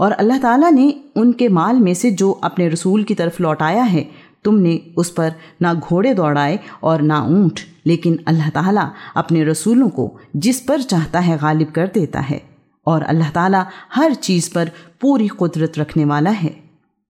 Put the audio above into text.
और अल्लाह ताला ने उनके माल में से जो अपने रसूल की तरफ़ लौटाया है, तुमने उस पर ना घोड़े दौड़ाए और ना ऊँट, लेकिन अल्लाह ताला अपने रसूलों को जिस पर चाहता है गालिब कर देता है और अल्लाह ताला हर चीज़ पर पूरी कुदरत रखने वाला है।